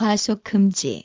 과속 금지.